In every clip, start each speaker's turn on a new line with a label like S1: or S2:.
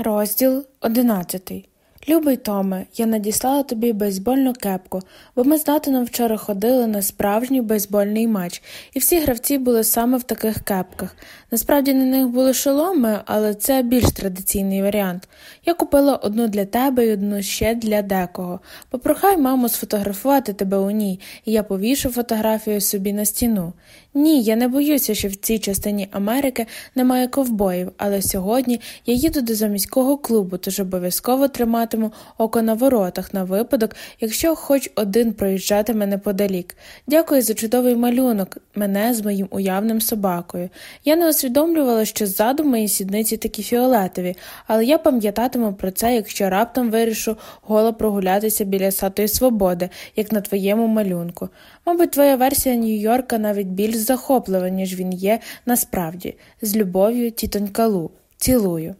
S1: Розділ одинадцятий. Любий Томе, я надіслала тобі бейсбольну кепку, бо ми з Натаном вчора ходили на справжній бейсбольний матч, і всі гравці були саме в таких кепках. Насправді на них були шоломи, але це більш традиційний варіант. Я купила одну для тебе і одну ще для декого. Попрохай маму сфотографувати тебе у ній, і я повішу фотографію собі на стіну. Ні, я не боюся, що в цій частині Америки немає ковбоїв, але сьогодні я їду до заміського клубу, тож обов'язково триматиму око на воротах на випадок, якщо хоч один проїжджатиме неподалік. Дякую за чудовий малюнок, мене з моїм уявним собакою. Я не усвідомлювала, що ззаду мої сідниці такі фіолетові, але я пам'ятатиму про це, якщо раптом вирішу голо прогулятися біля Сатої Свободи, як на твоєму малюнку. Мабуть, твоя версія Нью-Йорка навіть більш захоплива, ніж він є насправді. З любов'ю, тітонька Лу. Цілую.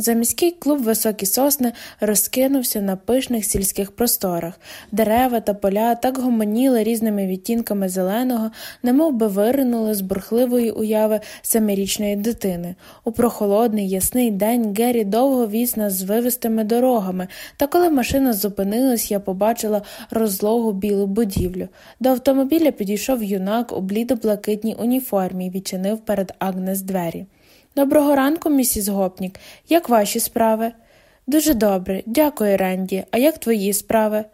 S1: Заміський клуб високі сосни розкинувся на пишних сільських просторах, дерева та поля так гомоніли різними відтінками зеленого, немов би виринули з бурхливої уяви семирічної дитини. У прохолодний ясний день Геррі довго віз нас вивистими дорогами, та коли машина зупинилась, я побачила розлогу білу будівлю. До автомобіля підійшов юнак у блідо-блакитній уніформі і відчинив перед Агнес двері. Доброго ранку, місіс Гопнік. Як ваші справи? Дуже добре, дякую, Ренді. А як твої справи?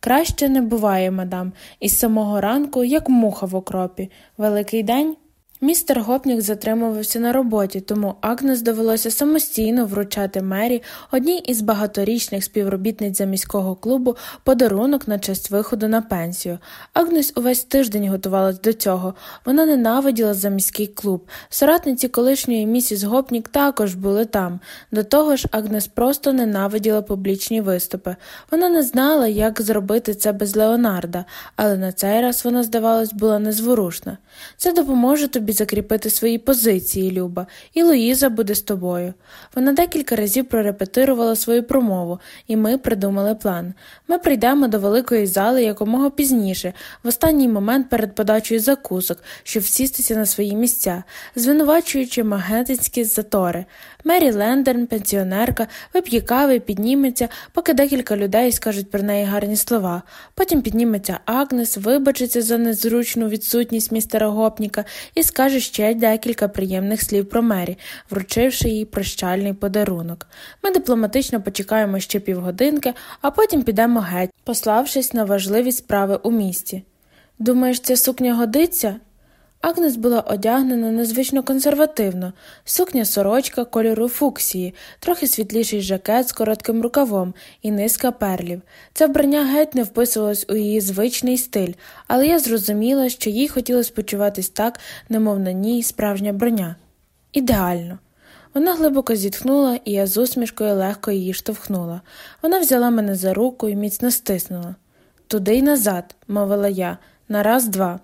S1: Краще не буває, мадам, із самого ранку, як муха в окропі. Великий день? Містер Гопнік затримувався на роботі, тому Агнес довелося самостійно вручати Мері одній із багаторічних співробітниць заміського клубу подарунок на честь виходу на пенсію. Агнес увесь тиждень готувалась до цього. Вона ненавиділа заміський клуб. Соратниці колишньої місіс Гопнік також були там. До того ж, Агнес просто ненавиділа публічні виступи. Вона не знала, як зробити це без Леонарда, але на цей раз вона, здавалось, була незворушна. Це допоможе тобі тобі закріпити свої позиції, Люба, і Луїза буде з тобою. Вона декілька разів прорепетирувала свою промову, і ми придумали план. Ми прийдемо до великої зали якомога пізніше, в останній момент перед подачею закусок, щоб всістися на свої місця, звинувачуючи магетинські затори. Мері Лендерн, пенсіонерка, вип'є кави, підніметься, поки декілька людей скажуть про неї гарні слова. Потім підніметься Агнес, вибачиться за незручну відсутність містера Гопніка і скаже ще декілька приємних слів про Мері, вручивши їй прощальний подарунок. Ми дипломатично почекаємо ще півгодинки, а потім підемо геть, пославшись на важливі справи у місті. Думаєш, ця сукня годиться? Агнес була одягнена незвично консервативно, сукня сорочка кольору фуксії, трохи світліший жакет з коротким рукавом і низка перлів. Це вбрання геть не вписувалось у її звичний стиль, але я зрозуміла, що їй хотілося почуватись так, немов на ній справжня броня. Ідеально. Вона глибоко зітхнула, і я з усмішкою легко її штовхнула. Вона взяла мене за руку і міцно стиснула. Туди й назад, мовила я, на раз два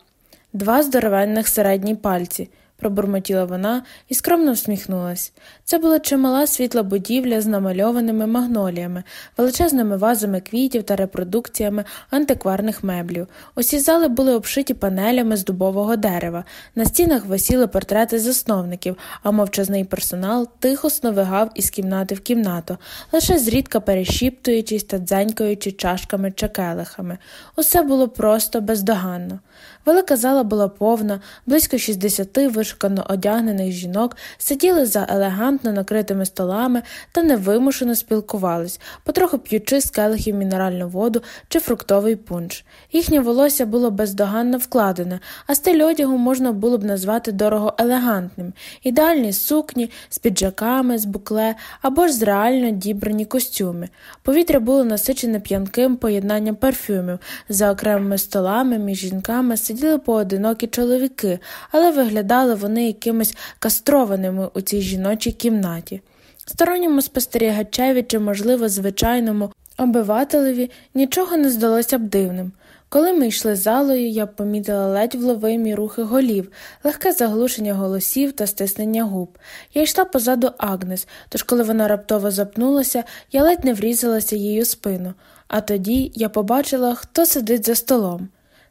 S1: два здоровенних середні пальці, пробурмотіла вона і скромно всміхнулась. Це була чимала світла будівля з намальованими магноліями, величезними вазами квітів та репродукціями антикварних меблів. Усі зали були обшиті панелями з дубового дерева, на стінах висіли портрети засновників, а мовчазний персонал тихо сновигав із кімнати в кімнату, лише зрідка перешіптуючись та дзенькаючи чашками чи келихами. Усе було просто бездоганно. Велика зала була повна, близько 60 вишукано одягнених жінок сиділи за елегантно накритими столами та невимушено спілкувались, потроху п'ючи з келихів мінеральну воду чи фруктовий пунш. Їхнє волосся було бездоганно вкладене, а стиль одягу можна було б назвати дорого елегантним, ідеальні сукні з піджаками, з букле або ж з реально дібрані костюми. Повітря було насичене п'янким поєднанням парфюмів за окремими столами між жінками сиділи поодинокі чоловіки, але виглядали вони якимись кастрованими у цій жіночій кімнаті. Сторонньому спостерігачеві чи, можливо, звичайному обивателеві нічого не здалося б дивним. Коли ми йшли залою, я помітила ледь вловимі рухи голів, легке заглушення голосів та стиснення губ. Я йшла позаду Агнес, тож, коли вона раптово запнулася, я ледь не врізалася її у спину, а тоді я побачила, хто сидить за столом.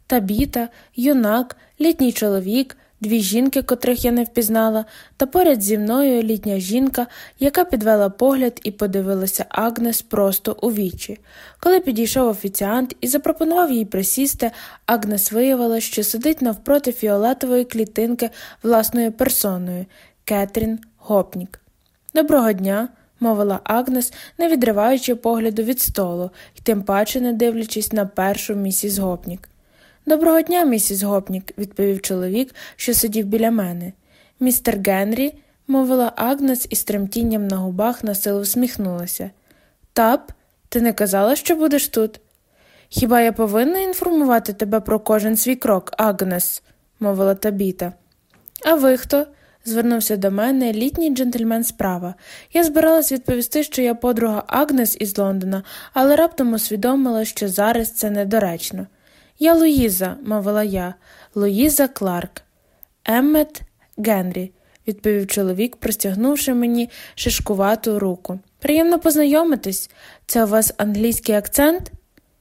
S1: Табіта, юнак, літній чоловік, дві жінки, котрих я не впізнала, та поряд зі мною літня жінка, яка підвела погляд і подивилася Агнес просто у вічі. Коли підійшов офіціант і запропонував їй присісти, Агнес виявила, що сидить навпроти фіолетової клітинки власною персоною Кетрін Гопнік. Доброго дня, мовила Агнес, не відриваючи погляду від столу і тим паче не дивлячись на першу місіс Гопнік. Доброго дня, місіс Гопнік, відповів чоловік, що сидів біля мене. Містер Генрі, мовила Агнес із тремтінням на губах на силу всміхнулася. Тап, ти не казала, що будеш тут? Хіба я повинна інформувати тебе про кожен свій крок, Агнес, мовила табіта. А ви хто? звернувся до мене літній джентльмен справа. Я збиралась відповісти, що я подруга Агнес із Лондона, але раптом усвідомила, що зараз це недоречно. Я Луїза, мовила я, Луїза Кларк. Еммет Генрі, відповів чоловік, простягнувши мені шишкувату руку. Приємно познайомитись. Це у вас англійський акцент?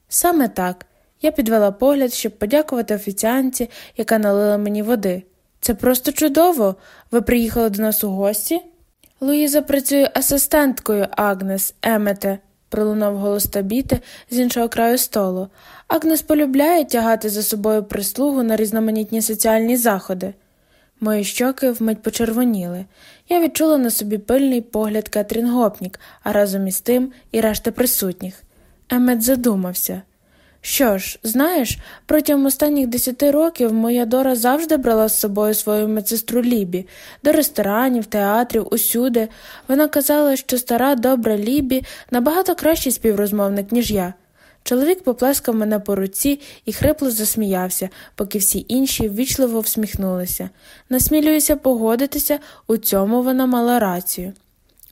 S1: Саме так. Я підвела погляд, щоб подякувати офіціанці, яка налила мені води. Це просто чудово. Ви приїхали до нас у гості? Луїза працює асистенткою Агнес, Емете, пролунав голос табіти з іншого краю столу. Агнес полюбляє тягати за собою прислугу на різноманітні соціальні заходи. Мої щоки вмить почервоніли. Я відчула на собі пильний погляд Кетрін Гопнік, а разом із тим і решта присутніх. Емет задумався. Що ж, знаєш, протягом останніх десяти років моя Дора завжди брала з собою свою медсестру Лібі до ресторанів, театрів, усюди. Вона казала, що стара добра Лібі набагато кращий співрозмовник, ніж я. Чоловік поплескав мене по руці і хрипло засміявся, поки всі інші ввічливо всміхнулися. Насмілююся погодитися, у цьому вона мала рацію.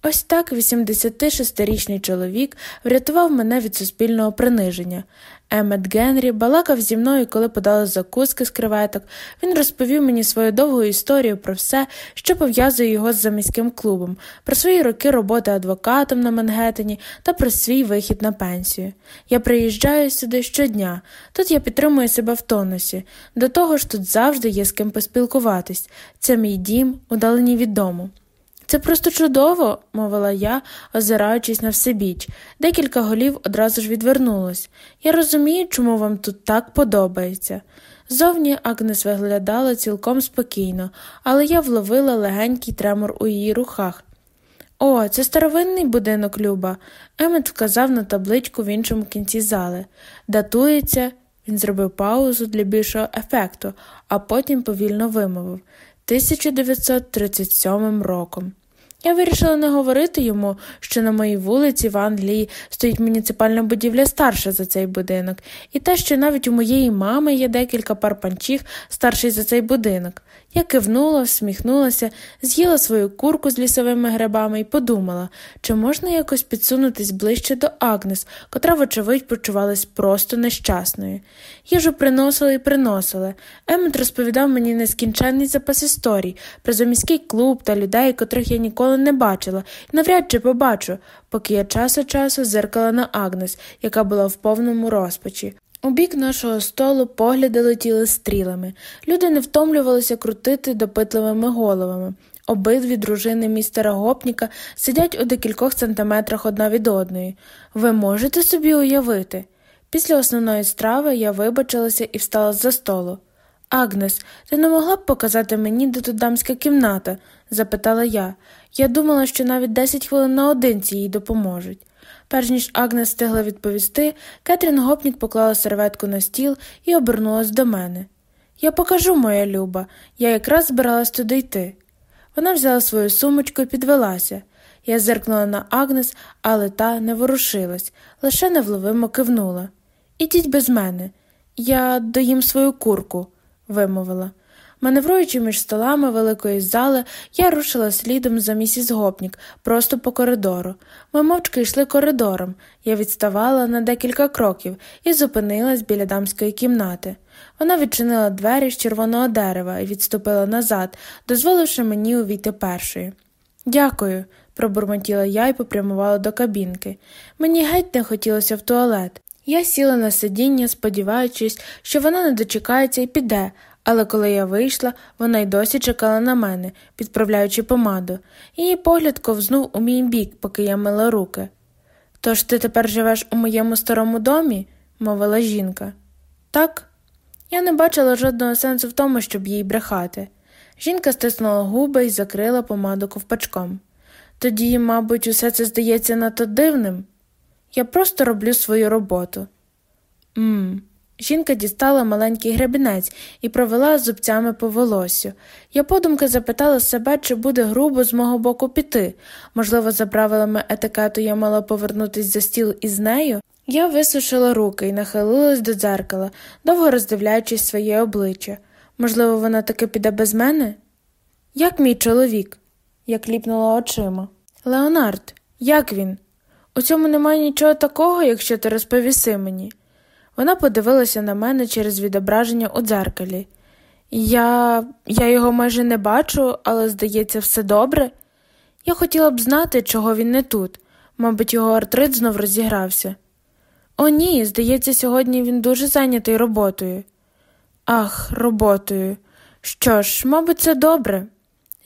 S1: Ось так 86-річний чоловік врятував мене від суспільного приниження. Емет Генрі балакав зі мною, коли подали закуски з креветок. Він розповів мені свою довгу історію про все, що пов'язує його з заміським клубом, про свої роки роботи адвокатом на Мангеттені та про свій вихід на пенсію. Я приїжджаю сюди щодня. Тут я підтримую себе в тонусі. До того ж, тут завжди є з ким поспілкуватись. Це мій дім, удалені від дому. Це просто чудово, мовила я, озираючись на всебіч. Декілька голів одразу ж відвернулось. Я розумію, чому вам тут так подобається. Зовні Агнес виглядала цілком спокійно, але я вловила легенький тремор у її рухах. О, це старовинний будинок Люба. Емет вказав на табличку в іншому кінці зали. Датується, він зробив паузу для більшого ефекту, а потім повільно вимовив 1937 роком. Я вирішила не говорити йому, що на моїй вулиці в Англії стоїть муніципальна будівля старша за цей будинок, і те, що навіть у моєї мами є декілька пар панчіх старший за цей будинок. Я кивнула, всміхнулася, з'їла свою курку з лісовими грибами і подумала, чи можна якось підсунутись ближче до Агнес, котра, вочевидь, почувалась просто нещасною. Їжу приносили і приносили. Емет розповідав мені нескінченний запас історій про заміський клуб та людей, котрих я ніколи не бачила, і навряд чи побачу, поки я час від часу зеркала на Агнес, яка була в повному розпачі. У бік нашого столу погляди летіли стрілами. Люди не втомлювалися крутити допитливими головами. Обидві дружини містера Гопніка сидять у декількох сантиметрах одна від одної. Ви можете собі уявити? Після основної страви я вибачилася і встала з за столу. Агнес, ти не могла б показати мені, де тут дамська кімната? запитала я. Я думала, що навіть десять хвилин наодинці їй допоможуть. Перш ніж Агнес встигла відповісти, Кетрін Гопнік поклала серветку на стіл і обернулась до мене. Я покажу, моя люба, я якраз збиралась туди йти. Вона взяла свою сумочку і підвелася. Я зеркнула на Агнес, але та не ворушилась, лише невловимо кивнула. Ідіть без мене. Я доїм свою курку, вимовила. Маневруючи між столами великої зали, я рушила слідом за місіс Гопнік, просто по коридору. Ми мовчки йшли коридором. Я відставала на декілька кроків і зупинилась біля дамської кімнати. Вона відчинила двері з червоного дерева і відступила назад, дозволивши мені увійти першою. Дякую, пробурмотіла я і попрямувала до кабінки. Мені геть не хотілося в туалет. Я сіла на сидіння, сподіваючись, що вона не дочекається і піде, Але коли я вийшла, вона й досі чекала на мене, підправляючи помаду. Її погляд ковзнув у мій бік, поки я мила руки. Тож ти тепер живеш у моєму старому домі? мовила жінка. Так. Я не бачила жодного сенсу в тому, щоб їй брехати. Жінка стиснула губи і закрила помаду ковпачком. Тоді, мабуть, усе це здається надто дивним. Я просто роблю свою роботу. Мм. Жінка дістала маленький гребінець і провела зубцями по волосю. Я подумки запитала себе, чи буде грубо з мого боку піти. Можливо, за правилами етикету я мала повернутися за стіл із нею. Я висушила руки і нахилилась до дзеркала, довго роздивляючись своє обличчя. Можливо, вона таки піде без мене? Як мій чоловік? Я кліпнула очима. Леонард, як він? У цьому немає нічого такого, якщо ти розповіси мені. Вона подивилася на мене через відображення у дзеркалі. Я я його майже не бачу, але, здається, все добре. Я хотіла б знати, чого він не тут. Мабуть, його артрит знов розігрався. О, ні, здається, сьогодні він дуже зайнятий роботою. Ах, роботою. Що ж, мабуть, це добре.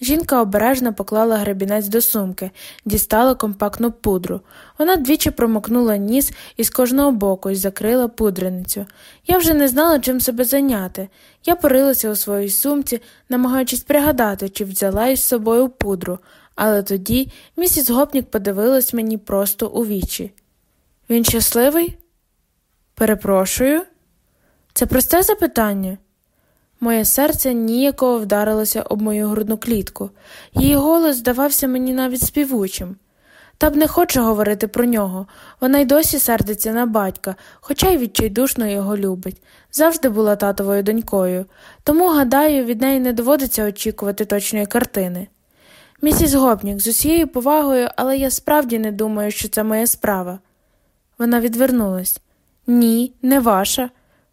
S1: Жінка обережно поклала гребінець до сумки, дістала компактну пудру. Вона двічі промокнула ніс із кожного боку і закрила пудреницю. Я вже не знала, чим себе зайняти. Я порилася у своїй сумці, намагаючись пригадати, чи взяла із собою пудру, але тоді місіс Гопнік подивилась мені просто у вічі. Він щасливий? Перепрошую. Це просте запитання. Моє серце ніяково вдарилося об мою грудну клітку, її голос здавався мені навіть співучим. Та б не хоче говорити про нього, вона й досі сердиться на батька, хоча й відчайдушно його любить. Завжди була татовою донькою, тому, гадаю, від неї не доводиться очікувати точної картини. Місіс Гопнік, з усією повагою, але я справді не думаю, що це моя справа. Вона відвернулась. Ні, не ваша.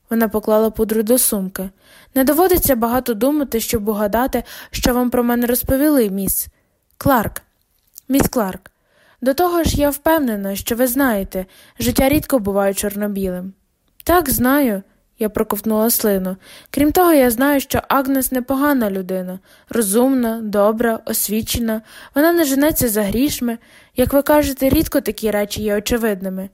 S1: Вона поклала пудру до сумки. Не доводиться багато думати, щоб угадати, що вам про мене розповіли, міс. Кларк. Міс Кларк. До того ж, я впевнена, що ви знаєте, життя рідко буває чорнобілим. Так, знаю, я проковтнула слину. Крім того, я знаю, що Агнес непогана людина, розумна, добра, освічена, вона не женеться за грішми. Як ви кажете, рідко такі речі є очевидними.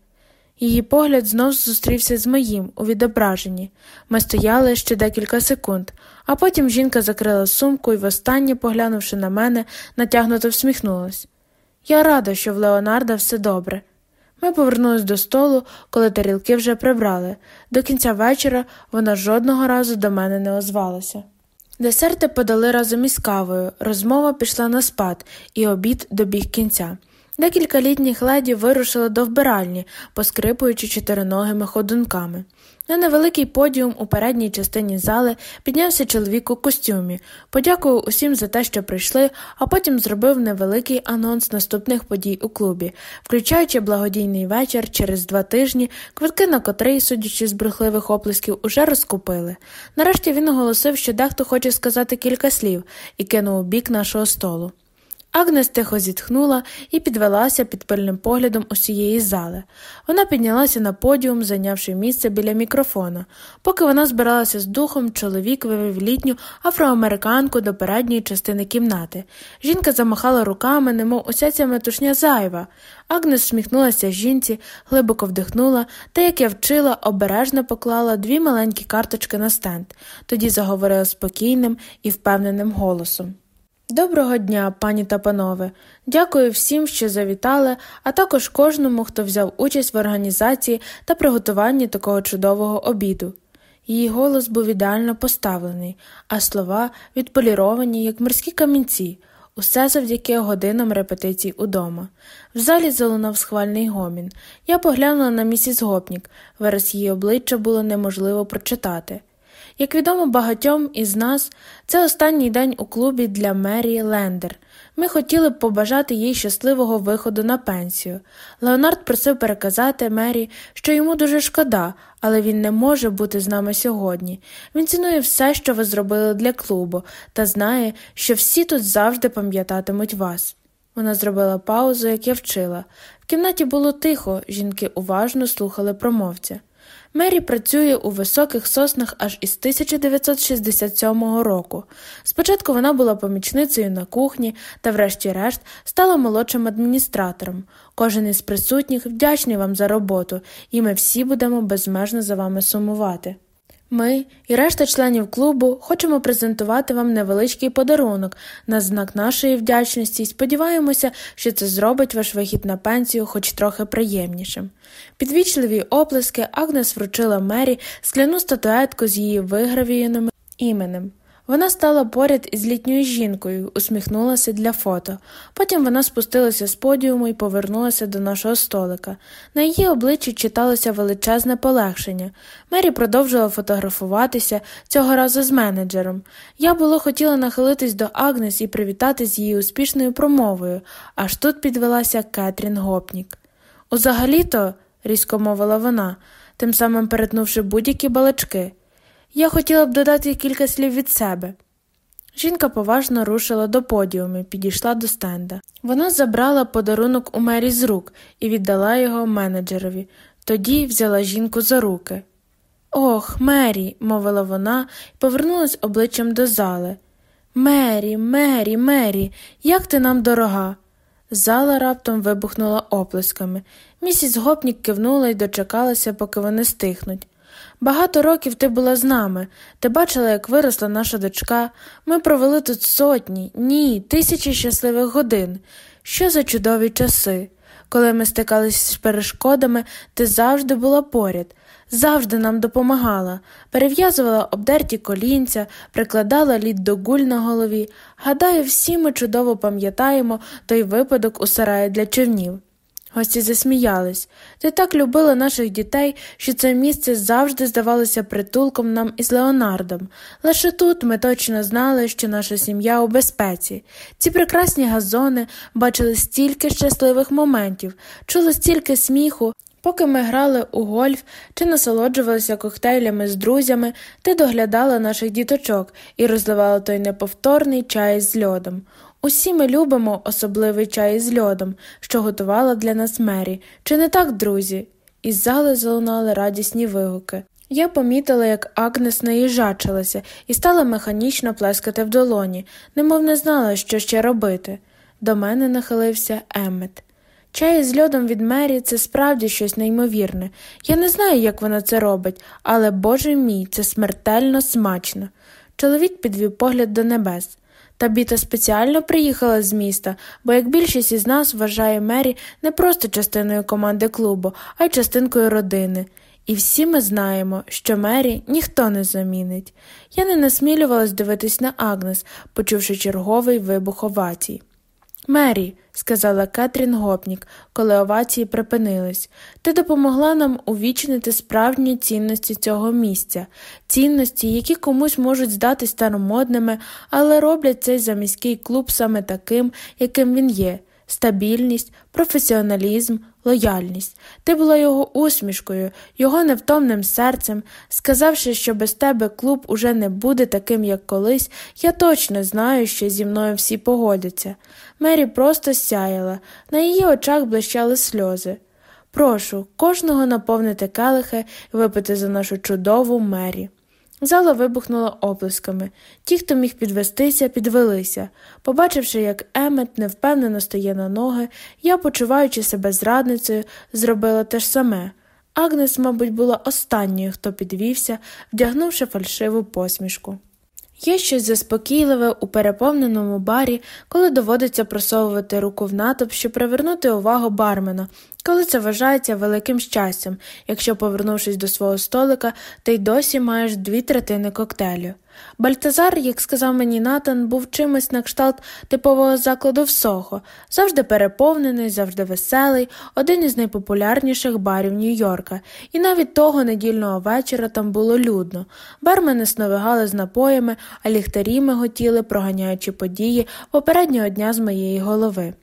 S1: Її погляд знов зустрівся з моїм у відображенні. Ми стояли ще декілька секунд, а потім жінка закрила сумку і, востаннє, поглянувши на мене, натягнуто всміхнулась. Я рада, що в Леонарда все добре. Ми повернулись до столу, коли тарілки вже прибрали. До кінця вечора вона жодного разу до мене не озвалася. Десерти подали разом із кавою, розмова пішла на спад, і обід добіг кінця. Декілька літніх леді вирушили до вбиральні, поскрипуючи чотириногими ходунками. На невеликий подіум у передній частині зали піднявся чоловік у костюмі, подякував усім за те, що прийшли, а потім зробив невеликий анонс наступних подій у клубі, включаючи благодійний вечір через два тижні, квитки на котрий, судячи з брехливих оплесків, уже розкупили. Нарешті він оголосив, що дехто хоче сказати кілька слів, і кинув у бік нашого столу. Агнес тихо зітхнула і підвелася під пильним поглядом усієї зали. Вона піднялася на подіум, зайнявши місце біля мікрофона. Поки вона збиралася з духом, чоловік вивів літню афроамериканку до передньої частини кімнати. Жінка замахала руками, немов уся ця метушня зайва. Агнес сміхнулася жінці, глибоко вдихнула та, як я вчила, обережно поклала дві маленькі карточки на стенд, тоді заговорила спокійним і впевненим голосом. Доброго дня, пані та панове. Дякую всім, що завітали, а також кожному, хто взяв участь в організації та приготуванні такого чудового обіду. Її голос був ідеально поставлений, а слова відполіровані, як морські камінці, усе завдяки годинам репетицій удома. В залі залунав схвальний гомін. Я поглянула на місіс Гопнік, вираз її обличчя було неможливо прочитати. Як відомо багатьом із нас, це останній день у клубі для Мері Лендер. Ми хотіли б побажати їй щасливого виходу на пенсію. Леонард просив переказати Мері, що йому дуже шкода, але він не може бути з нами сьогодні. Він цінує все, що ви зробили для клубу, та знає, що всі тут завжди пам'ятатимуть вас. Вона зробила паузу, як я вчила. В кімнаті було тихо, жінки уважно слухали промовця. Мері працює у високих соснах аж із 1967 року. Спочатку вона була помічницею на кухні та, врешті-решт, стала молодшим адміністратором. Кожен із присутніх вдячний вам за роботу, і ми всі будемо безмежно за вами сумувати. Ми і решта членів клубу хочемо презентувати вам невеличкий подарунок на знак нашої вдячності і сподіваємося, що це зробить ваш вихід на пенсію хоч трохи приємнішим. Підвічливі оплески Агнес вручила Мері скляну статуетку з її вигравіяним іменем. Вона стала поряд із літньою жінкою, усміхнулася для фото. Потім вона спустилася з подіуму і повернулася до нашого столика. На її обличчі читалося величезне полегшення. Мері продовжила фотографуватися цього разу з менеджером. Я було хотіла нахилитись до Агнес і привітати з її успішною промовою, аж тут підвелася Кетрін Гопнік. Узагалі-то, різко мовила вона, тим самим перетнувши будь-які балачки. Я хотіла б додати кілька слів від себе. Жінка поважно рушила до подіуму, підійшла до стенда. Вона забрала подарунок у мері з рук і віддала його менеджерові, тоді взяла жінку за руки. Ох, Мері, мовила вона і повернулась обличчям до зали. Мері, Мері, Мері, як ти нам дорога. Зала раптом вибухнула оплесками. Місіс Гопнік кивнула і дочекалася, поки вони стихнуть. Багато років ти була з нами, ти бачила, як виросла наша дочка. Ми провели тут сотні, ні, тисячі щасливих годин. Що за чудові часи. Коли ми стикалися з перешкодами, ти завжди була поряд, завжди нам допомагала, перев'язувала обдерті колінця, прикладала лід до гуль на голові. Гадаю, всі ми чудово пам'ятаємо той випадок у сараї для човнів. Гості засміялись. Ти так любила наших дітей, що це місце завжди здавалося притулком нам із Леонардом. Лише тут ми точно знали, що наша сім'я у безпеці. Ці прекрасні газони бачили стільки щасливих моментів, чули стільки сміху. Поки ми грали у гольф чи насолоджувалися коктейлями з друзями, ти доглядала наших діточок і розливала той неповторний чай з льодом. Усі ми любимо особливий чай з льодом, що готувала для нас Мері. Чи не так, друзі? Із зали залунали радісні вигуки. Я помітила, як Агнес наїжачилася і стала механічно плескати в долоні, немов не знала, що ще робити. До мене нахилився Еммет. Чай з льодом від Мері це справді щось неймовірне. Я не знаю, як вона це робить, але, боже мій, це смертельно смачно. Чоловік підвів погляд до небес. Табіта спеціально приїхала з міста, бо, як більшість із нас вважає Мері не просто частиною команди клубу, а й частинкою родини. І всі ми знаємо, що Мері ніхто не замінить. Я не насмілювалась дивитись на Агнес, почувши черговий вибух овацій. Мері, сказала Кетрін Гопнік, коли овації припинились, ти допомогла нам увічнити справжні цінності цього місця, цінності, які комусь можуть здатись старомодними, але роблять цей заміський клуб саме таким, яким він є стабільність, професіоналізм, лояльність. Ти була його усмішкою, його невтомним серцем. Сказавши, що без тебе клуб уже не буде таким, як колись, я точно знаю, що зі мною всі погодяться. Мері просто сяяла, на її очах блищали сльози. Прошу кожного наповнити келихи і випити за нашу чудову мері. Зала вибухнула оплесками. Ті, хто міг підвестися, підвелися. Побачивши, як Емет невпевнено стає на ноги, я, почуваючи себе зрадницею, зробила те ж саме. Агнес, мабуть, була останньою, хто підвівся, вдягнувши фальшиву посмішку. Є щось заспокійливе у переповненому барі, коли доводиться просовувати руку в натовп, щоб привернути увагу бармена, коли це вважається великим щастям, якщо, повернувшись до свого столика, ти й досі маєш дві третини коктейлю. Бальтазар, як сказав мені Натан, був чимось на кшталт типового закладу в Сохо, завжди переповнений, завжди веселий, один із найпопулярніших барів Нью-Йорка, і навіть того недільного вечора там було людно. Бармени сновигали з напоями, а ліхтарі миготіли, проганяючи події попереднього дня з моєї голови.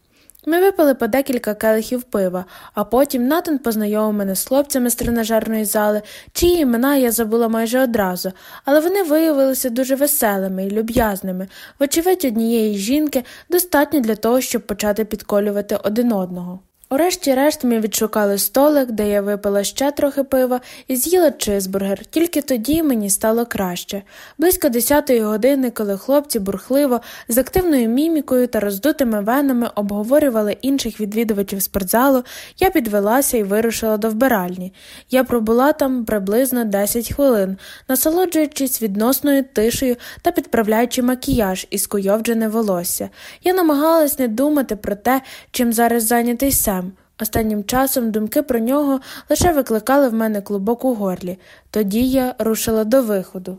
S1: Ми випили по декілька келихів пива, а потім Натан познайомив мене з хлопцями з тренажерної зали, чиї імена я забула майже одразу, але вони виявилися дуже веселими і люб'язними, вочевидь, однієї жінки достатньо для того, щоб почати підколювати один одного. Урешті-решт ми відшукали столик, де я випила ще трохи пива і з'їла чизбургер, тільки тоді мені стало краще. Близько десятої години, коли хлопці бурхливо, з активною мімікою та роздутими венами обговорювали інших відвідувачів спортзалу, я підвелася і вирушила до вбиральні. Я пробула там приблизно 10 хвилин, насолоджуючись відносною тишею та підправляючи макіяж і скуйовджене волосся. Я намагалась не думати про те, чим зараз зайнятий сам. Останнім часом думки про нього лише викликали в мене клубок у горлі, тоді я рушила до виходу.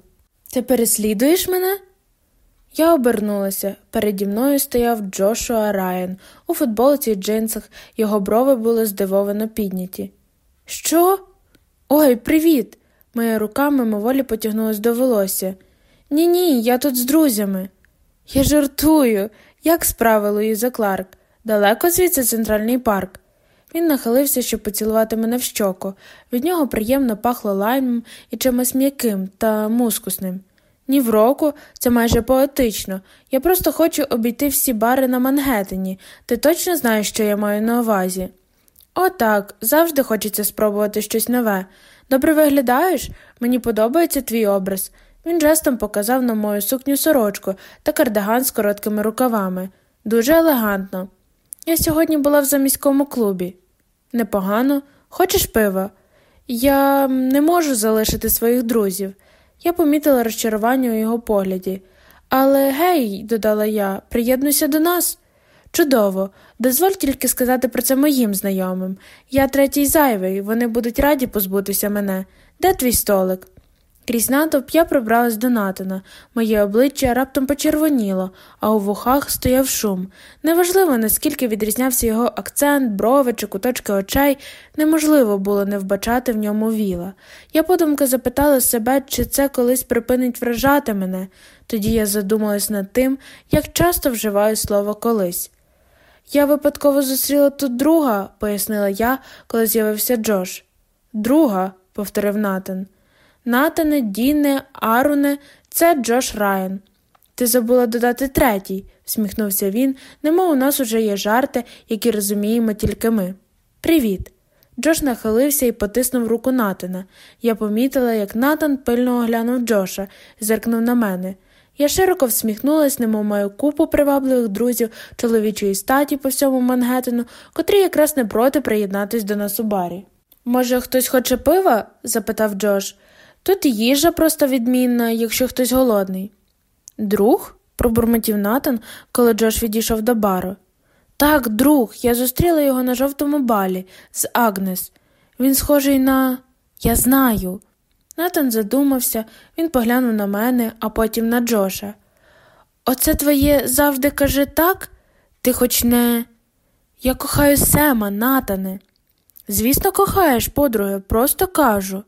S1: Ти переслідуєш мене? Я обернулася. Переді мною стояв Джошуа Райан у футболці й джинсах, його брови були здивовано підняті. Що? Ой, привіт! Моя рука мимоволі потягнулася до волосся. Ні, ні, я тут з друзями. Я жартую, як справи Луїза Кларк. Далеко звідси центральний парк. Він нахилився, щоб поцілувати мене в щоку. Від нього приємно пахло лаймом і чимось м'яким та мускусним. Ні в року, це майже поетично. Я просто хочу обійти всі бари на Мангеттені. Ти точно знаєш, що я маю на увазі? «О, так, завжди хочеться спробувати щось нове. Добре виглядаєш? Мені подобається твій образ. Він жестом показав на мою сукню сорочку та кардиган з короткими рукавами. Дуже елегантно. Я сьогодні була в заміському клубі. Непогано. Хочеш пива? Я не можу залишити своїх друзів. Я помітила розчарування у його погляді. Але гей, додала я, приєднуйся до нас. Чудово, дозволь тільки сказати про це моїм знайомим. Я третій зайвий, вони будуть раді позбутися мене. Де твій столик? Крізь натовп я пробралась до Натана. Моє обличчя раптом почервоніло, а у вухах стояв шум. Неважливо, наскільки відрізнявся його акцент, брови чи куточки очей, неможливо було не вбачати в ньому віла. Я подумки запитала себе, чи це колись припинить вражати мене. Тоді я задумалась над тим, як часто вживаю слово колись. Я випадково зустріла тут друга, пояснила я, коли з'явився Джош. Друга, повторив Натан. Натане, Діне, Аруне, це Джош Райан. Ти забула додати третій, всміхнувся він, немов у нас уже є жарти, які розуміємо тільки ми. Привіт. Джош нахилився і потиснув руку Натана. Я помітила, як Натан пильно оглянув Джоша і зеркнув на мене. Я широко всміхнулась, немов маю купу привабливих друзів чоловічої статі по всьому Мангеттену, котрі якраз не проти приєднатись до нас у барі. Може, хтось хоче пива? запитав Джош. Тут їжа просто відмінна, якщо хтось голодний. Друг? пробурмотів Натан, коли Джош відійшов до бару. Так, друг, я зустріла його на жовтому балі з Агнес. Він схожий на. Я знаю. Натан задумався, він поглянув на мене, а потім на Джоша. Оце твоє завжди каже так? Ти хоч не. Я кохаю Сема, Натане. Звісно, кохаєш, подруге, просто кажу.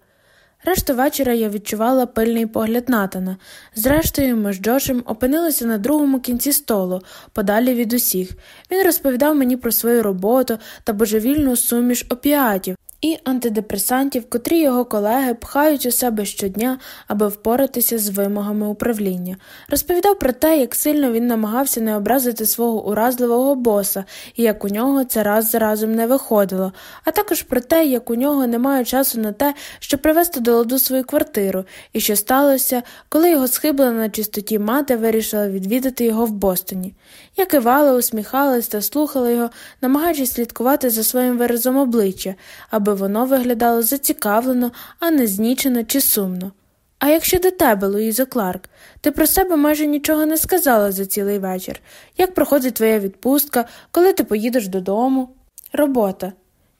S1: Решту вечора я відчувала пильний погляд Натана. Зрештою, ми з Джошем опинилися на другому кінці столу, подалі від усіх. Він розповідав мені про свою роботу та божевільну суміш опіатів, і антидепресантів, котрі його колеги пхають у себе щодня, аби впоратися з вимогами управління. Розповідав про те, як сильно він намагався не образити свого уразливого боса і як у нього це раз за разом не виходило, а також про те, як у нього немає часу на те, щоб привести до ладу свою квартиру, і що сталося, коли його схиблена на чистоті мати вирішила відвідати його в Бостоні. Я кивала, усміхалась та слухала його, намагаючись слідкувати за своїм виразом обличчя, аби воно виглядало зацікавлено, а не знічено чи сумно. А як щодо тебе, Луїзо Кларк, ти про себе майже нічого не сказала за цілий вечір. Як проходить твоя відпустка, коли ти поїдеш додому? Робота.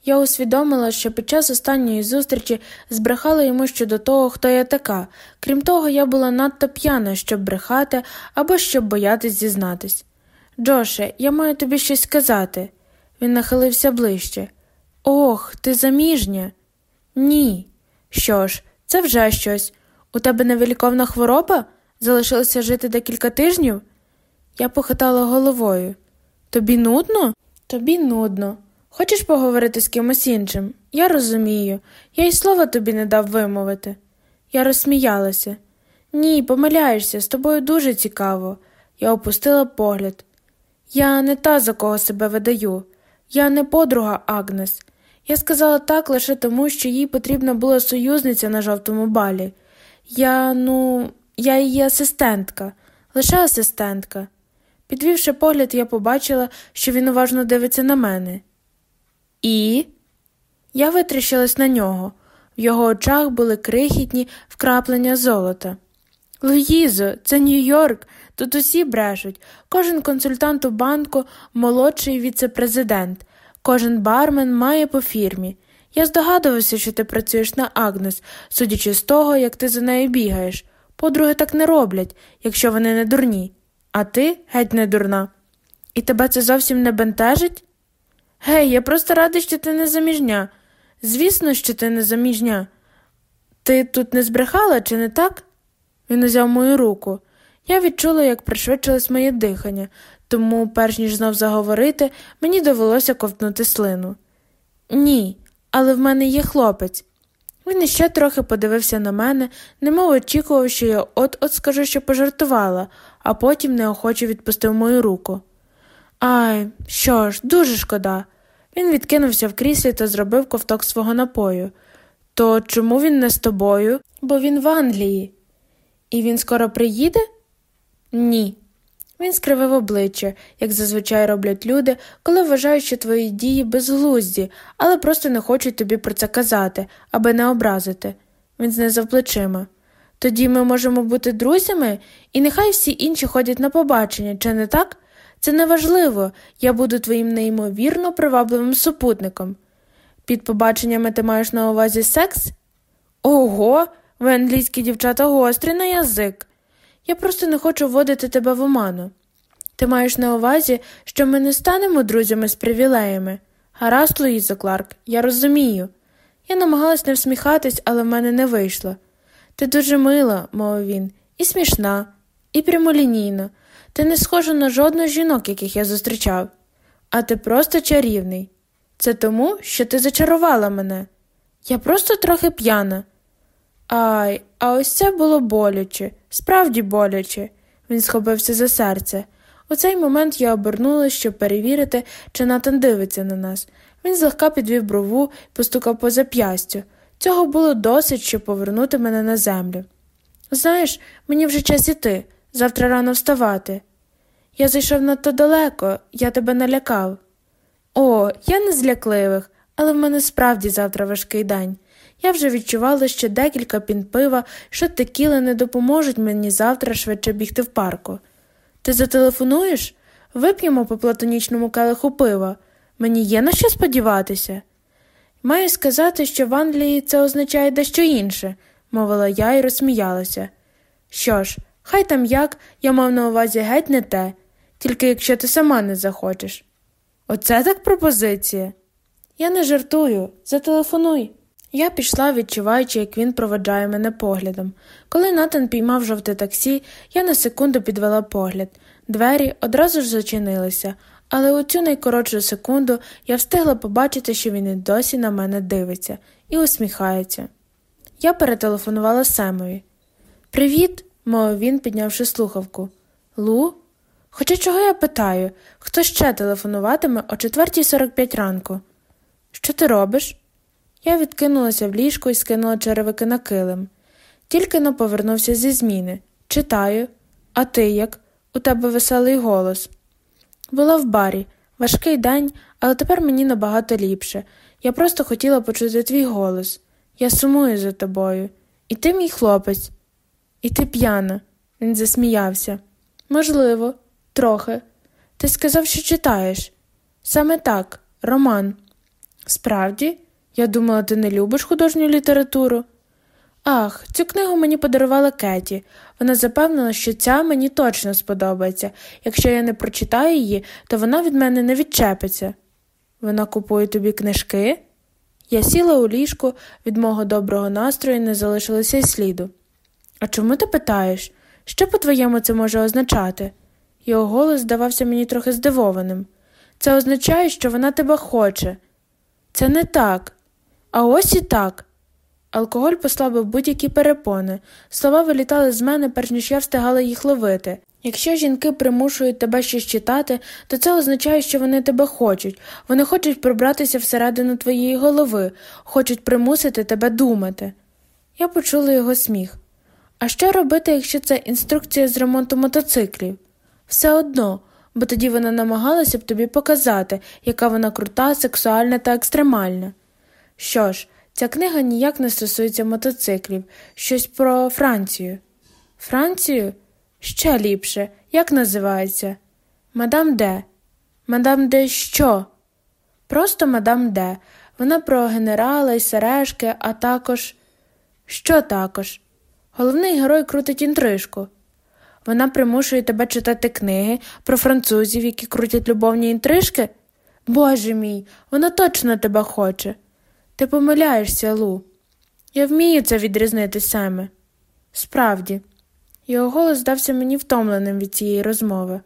S1: Я усвідомила, що під час останньої зустрічі збрехала йому щодо того, хто я така. Крім того, я була надто п'яна, щоб брехати або щоб боятись зізнатись. Джоше, я маю тобі щось сказати. Він нахилився ближче. Ох, ти заміжня? Ні. Що ж, це вже щось. У тебе невеликовна хвороба? Залишилося жити декілька тижнів? Я похитала головою. Тобі нудно? Тобі нудно. Хочеш поговорити з кимось іншим? Я розумію, я й слова тобі не дав вимовити. Я розсміялася. Ні, помиляєшся, з тобою дуже цікаво. Я опустила погляд. Я не та, за кого себе видаю. Я не подруга Агнес. Я сказала так лише тому, що їй потрібна була союзниця на жовтому балі. Я, ну, я її асистентка, лише асистентка. Підвівши погляд, я побачила, що він уважно дивиться на мене. І я витріщилась на нього. В його очах були крихітні вкраплення золота. Луїзо, це Нью-Йорк, тут усі брешуть. Кожен консультант у банку молодший віце-президент, кожен бармен має по фірмі. Я здогадувався, що ти працюєш на Агнес, судячи з того, як ти за нею бігаєш. Подруги так не роблять, якщо вони не дурні, а ти геть не дурна. І тебе це зовсім не бентежить? Гей, я просто радий, що ти не заміжня. Звісно, що ти не заміжня. Ти тут не збрехала, чи не так? Він узяв мою руку. Я відчула, як пришвидшилось моє дихання, тому, перш ніж знов заговорити, мені довелося ковтнути слину. Ні, але в мене є хлопець. Він іще трохи подивився на мене, немов очікував, що я от от скажу, що пожартувала, а потім неохоче відпустив мою руку. Ай, що ж, дуже шкода. Він відкинувся в кріслі та зробив ковток свого напою. То чому він не з тобою? Бо він в Англії. І він скоро приїде? Ні. Він скривив обличчя, як зазвичай роблять люди, коли вважають, що твої дії безглузді, але просто не хочуть тобі про це казати, аби не образити. Він знизав плечима. Тоді ми можемо бути друзями, і нехай всі інші ходять на побачення, чи не так? Це неважливо, я буду твоїм неймовірно привабливим супутником. Під побаченнями ти маєш на увазі секс? Ого, ви англійські дівчата гострі на язик. Я просто не хочу вводити тебе в оману. Ти маєш на увазі, що ми не станемо друзями з привілеями. Гаразд, Луїзо Кларк, я розумію. Я намагалась не всміхатись, але в мене не вийшло. Ти дуже мила, мовив він, і смішна, і прямолінійна. Ти не схожа на жодну з жінок, яких я зустрічав, а ти просто чарівний. Це тому, що ти зачарувала мене. Я просто трохи п'яна. Ай, а ось це було боляче, справді боляче. Він схопився за серце. У цей момент я обернулася, щоб перевірити, чи Натан дивиться на нас. Він злегка підвів брову постукав по зап'ястю. Цього було досить, щоб повернути мене на землю. Знаєш, мені вже час іти, завтра рано вставати. Я зайшов надто далеко, я тебе налякав. О, я не злякливих, але в мене справді завтра важкий день. Я вже відчувала, що декілька пін пива, що текіли не допоможуть мені завтра швидше бігти в парку. Ти зателефонуєш? Вип'ємо по платонічному келиху пива. Мені є на що сподіватися. Маю сказати, що в Англії це означає дещо інше, мовила я і розсміялася. Що ж, хай там як, я мав на увазі геть не те, тільки якщо ти сама не захочеш. Оце так пропозиція. Я не жартую, зателефонуй. Я пішла, відчуваючи, як він проведжає мене поглядом. Коли Натан піймав жовте таксі, я на секунду підвела погляд. Двері одразу ж зачинилися, але у цю найкоротшу секунду я встигла побачити, що він і досі на мене дивиться і усміхається. Я перетелефонувала Семові. Привіт, мовив він, піднявши слухавку. Лу? Хоча чого я питаю, хто ще телефонуватиме о 4.45 ранку? Що ти робиш? Я відкинулася в ліжко і скинула черевики на килим. Тільки но повернувся зі зміни. Читаю. А ти як? У тебе веселий голос. Була в барі, важкий день, але тепер мені набагато ліпше. Я просто хотіла почути твій голос. Я сумую за тобою. І ти мій хлопець. І ти п'яна. Він засміявся. Можливо, трохи. Ти сказав, що читаєш. Саме так, роман. Справді? Я думала, ти не любиш художню літературу. Ах, цю книгу мені подарувала Кеті. Вона запевнила, що ця мені точно сподобається. Якщо я не прочитаю її, то вона від мене не відчепиться. Вона купує тобі книжки? Я сіла у ліжку, від мого доброго настрою не залишилося й сліду. А чому ти питаєш? Що, по твоєму, це може означати? Його голос здавався мені трохи здивованим. Це означає, що вона тебе хоче. Це не так. А ось і так. Алкоголь послабив будь-які перепони. Слова вилітали з мене, перш ніж я встигала їх ловити. Якщо жінки примушують тебе щось читати, то це означає, що вони тебе хочуть. Вони хочуть пробратися всередину твоєї голови, хочуть примусити тебе думати. Я почула його сміх. А що робити, якщо це інструкція з ремонту мотоциклів? Все одно, бо тоді вона намагалася б тобі показати, яка вона крута, сексуальна та екстремальна. Що ж, ця книга ніяк не стосується мотоциклів, щось про Францію. Францію? Ще ліпше. Як називається? Мадам Де. Мадам Де що? Просто мадам Де. Вона про генерала і сережки, а також. Що також? Головний герой крутить інтрижку. Вона примушує тебе читати книги про французів, які крутять любовні інтрижки? Боже мій, вона точно тебе хоче. Ти помиляєшся, Лу. Я вмію це відрізнити Семе. Справді, його голос здався мені втомленим від цієї розмови.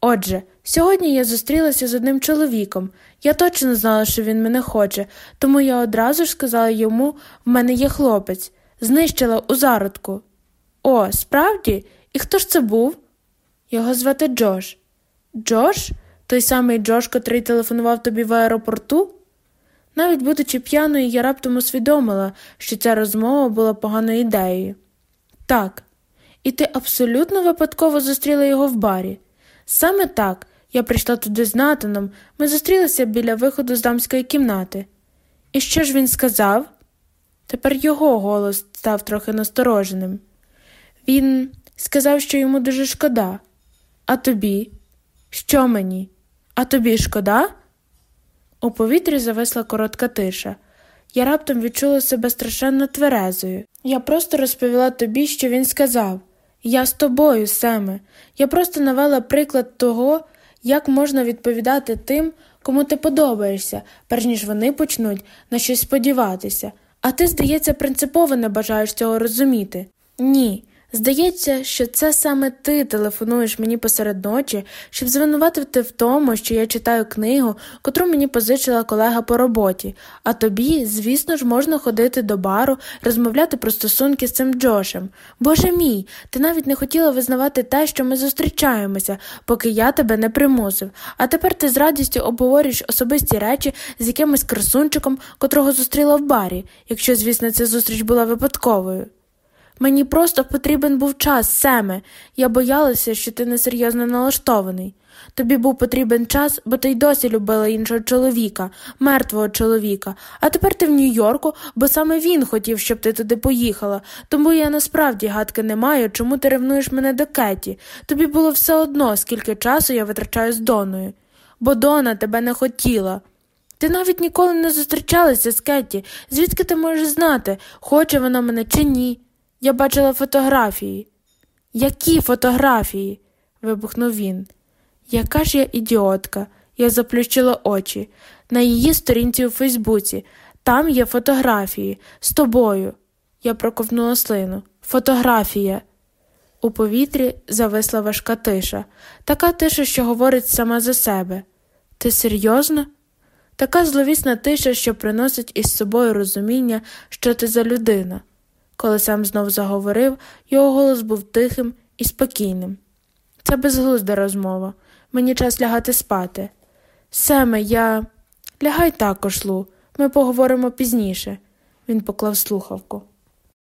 S1: Отже, сьогодні я зустрілася з одним чоловіком. Я точно знала, що він мене хоче, тому я одразу ж сказала йому в мене є хлопець, знищила у зародку. О, справді? І хто ж це був? Його звати Джош. Джош? Той самий Джош, котрий телефонував тобі в аеропорту? Навіть будучи п'яною, я раптом усвідомила, що ця розмова була поганою ідеєю. Так, і ти абсолютно випадково зустріла його в барі. Саме так, я прийшла туди з Натаном, ми зустрілися біля виходу з дамської кімнати. І що ж він сказав? Тепер його голос став трохи настороженим. Він сказав, що йому дуже шкода. А тобі? Що мені? А тобі шкода? У повітрі зависла коротка тиша. Я раптом відчула себе страшенно тверезою. Я просто розповіла тобі, що він сказав. Я з тобою, Семе. Я просто навела приклад того, як можна відповідати тим, кому ти подобаєшся, перш ніж вони почнуть на щось сподіватися. А ти, здається, принципово не бажаєш цього розуміти. Ні, Здається, що це саме ти телефонуєш мені посеред ночі, щоб звинуватити в тому, що я читаю книгу, котру мені позичила колега по роботі, а тобі, звісно ж, можна ходити до бару, розмовляти про стосунки з цим Джошем. Боже мій, ти навіть не хотіла визнавати те, що ми зустрічаємося, поки я тебе не примусив. А тепер ти з радістю обговорюєш особисті речі з якимось красунчиком, котрого зустріла в барі, якщо, звісно, ця зустріч була випадковою. Мені просто потрібен був час, Семе. Я боялася, що ти несерйозно налаштований. Тобі був потрібен час, бо ти й досі любила іншого чоловіка, мертвого чоловіка, а тепер ти в Нью-Йорку, бо саме він хотів, щоб ти туди поїхала, тому я насправді гадки не маю, чому ти ревнуєш мене до Кеті. Тобі було все одно, скільки часу я витрачаю з Доною. Бо Дона тебе не хотіла. Ти навіть ніколи не зустрічалася з Кетті. Звідки ти можеш знати, хоче вона мене чи ні? Я бачила фотографії. Які фотографії? вибухнув він. Яка ж я ідіотка? Я заплющила очі. На її сторінці у Фейсбуці. Там є фотографії з тобою. Я проковнула слину. Фотографія. У повітрі зависла важка тиша, така тиша, що говорить сама за себе. Ти серйозно? Така зловісна тиша, що приносить із собою розуміння, що ти за людина. Коли сам знов заговорив, його голос був тихим і спокійним. Це безглузда розмова. Мені час лягати спати. Семе, я. Лягай також, Лу, ми поговоримо пізніше. Він поклав слухавку.